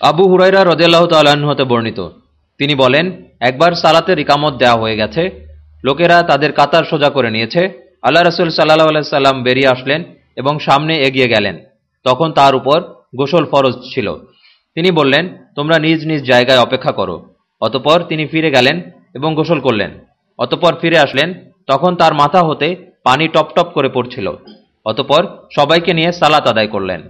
আবু হুরাইরা রদিয়াল্লাহ তাল্লাহ্ন হতে বর্ণিত। তিনি বলেন, একবার সালাতের ইকামত দেওয়া হয়ে গেছে। লোকেরা তাদের কাতার সোজা করে নিয়েছে। আল্লাহ রসুল সাল্লাহ আলাইসাল্লাম বেরিয়ে আসলেন এবং সামনে এগিয়ে গেলেন। তখন তার উপর গোসল ফরজ ছিল। তিনি বললেন, তোমরা নিজ নিজ জায়গায় অপেক্ষা করো। অতপর তিনি ফিরে গেলেন এবং গোসল করলেন। অতপর ফিরে আসলেন, তখন তার মাথা হতে পানি টপ টপ করে পড়ছিল। অতপর সবাইকে নিয়ে সালাত আদায় করলেন।